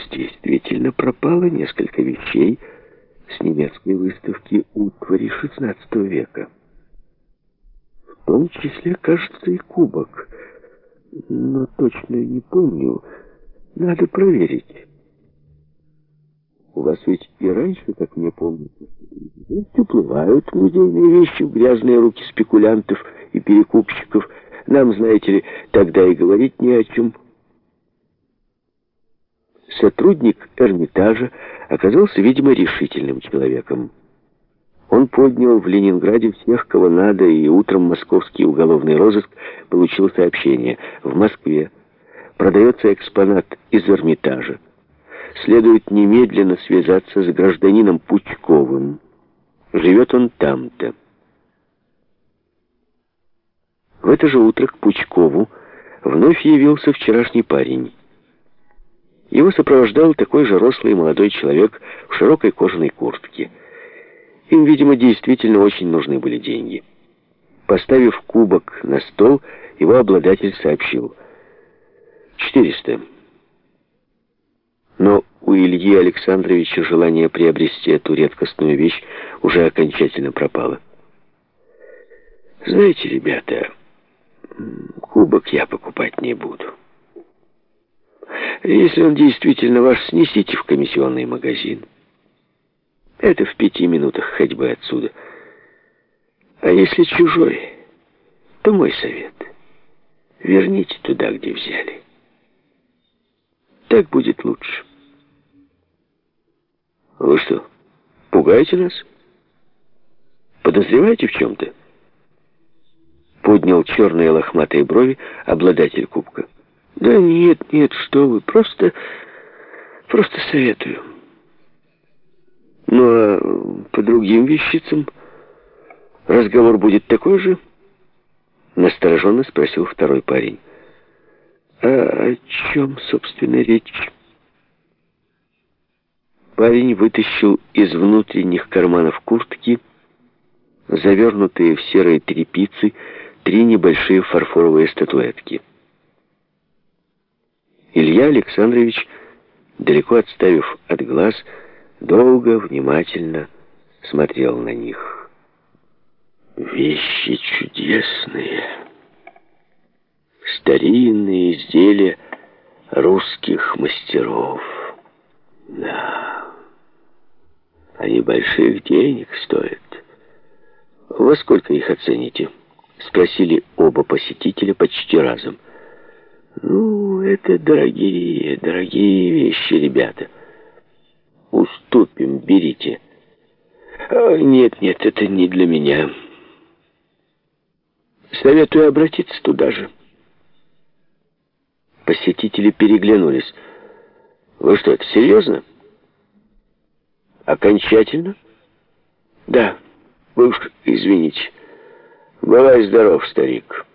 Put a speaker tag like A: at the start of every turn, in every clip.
A: вас действительно пропало несколько вещей с немецкой выставки утвари XVI века. В том числе, кажется, и кубок. Но точно не помню. Надо проверить. У вас ведь и раньше, как мне помнится, уплывают музейные вещи в грязные руки спекулянтов и перекупщиков. Нам, знаете ли, тогда и говорить не о чем. Сотрудник Эрмитажа оказался, видимо, решительным человеком. Он поднял в Ленинграде всех, кого надо, и утром московский уголовный розыск получил сообщение. В Москве продается экспонат из Эрмитажа. Следует немедленно связаться с гражданином Пучковым. Живет он там-то. В это же утро к Пучкову вновь явился вчерашний парень. Его сопровождал такой же рослый молодой человек в широкой кожаной куртке. Им, видимо, действительно очень нужны были деньги. Поставив кубок на стол, его обладатель сообщил. «Четыреста». Но у Ильи Александровича желание приобрести эту редкостную вещь уже окончательно пропало. «Знаете, ребята, кубок я покупать не буду». Если он действительно ваш, снесите в комиссионный магазин. Это в пяти минутах ходьбы отсюда. А если чужой, то мой совет. Верните туда, где взяли. Так будет лучше. Вы что, пугаете нас? Подозреваете в чем-то? Поднял черные лохматые брови обладатель кубка. Да нет, нет, что вы, просто, просто советую. Ну, а по другим вещицам разговор будет такой же? Настороженно спросил второй парень. А о чем, собственно, речь? Парень вытащил из внутренних карманов куртки, завернутые в серые тряпицы, три небольшие фарфоровые статуэтки. Илья Александрович, далеко отставив от глаз, долго, внимательно смотрел на них. Вещи чудесные. Старинные изделия русских мастеров. Да. Они больших денег стоят. Во сколько их оцените? Спросили оба посетителя почти разом. Ну, это дорогие, дорогие вещи, ребята. Уступим, берите. А, нет, нет, это не для меня. Советую обратиться туда же. Посетители переглянулись. Вы что, это серьезно? Окончательно? Да, вы уж извините. Бывай здоров, старик.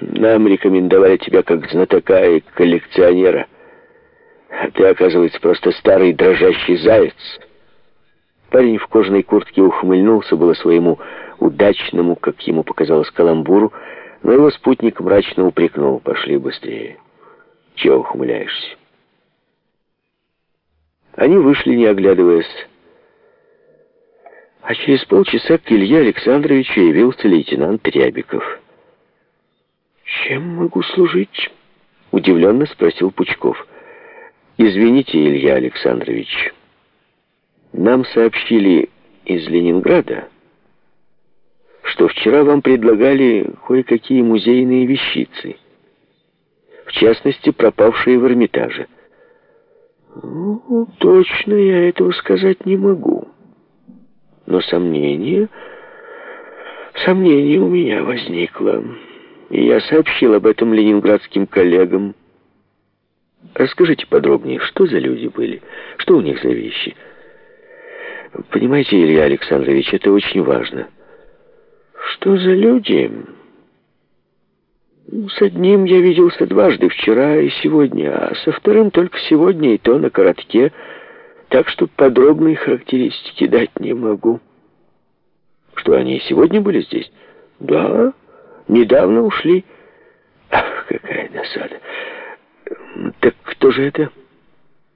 A: Нам рекомендовали тебя как знатока и коллекционера. А ты, оказывается, просто старый дрожащий заяц. Парень в кожаной куртке ухмыльнулся было своему удачному, как ему показалось, каламбуру, но его спутник мрачно упрекнул. «Пошли быстрее. Чего ухмыляешься?» Они вышли, не оглядываясь. А через полчаса к Илье Александровичу явился лейтенант Рябиков. «Чем могу служить?» — удивленно спросил Пучков. «Извините, Илья Александрович, нам сообщили из Ленинграда, что вчера вам предлагали кое-какие музейные вещицы, в частности, пропавшие в Эрмитаже». «Ну, точно я этого сказать не могу. Но сомнение... Сомнение у меня возникло». И я сообщил об этом ленинградским коллегам. Расскажите подробнее, что за люди были? Что у них за вещи? Понимаете, Илья Александрович, это очень важно. Что за люди? Ну, с одним я виделся дважды, вчера и сегодня, а со вторым только сегодня, и то на коротке, так что подробные характеристики дать не могу. Что, они сегодня были здесь? Да, Недавно ушли. Ах, какая досада. Так кто же это?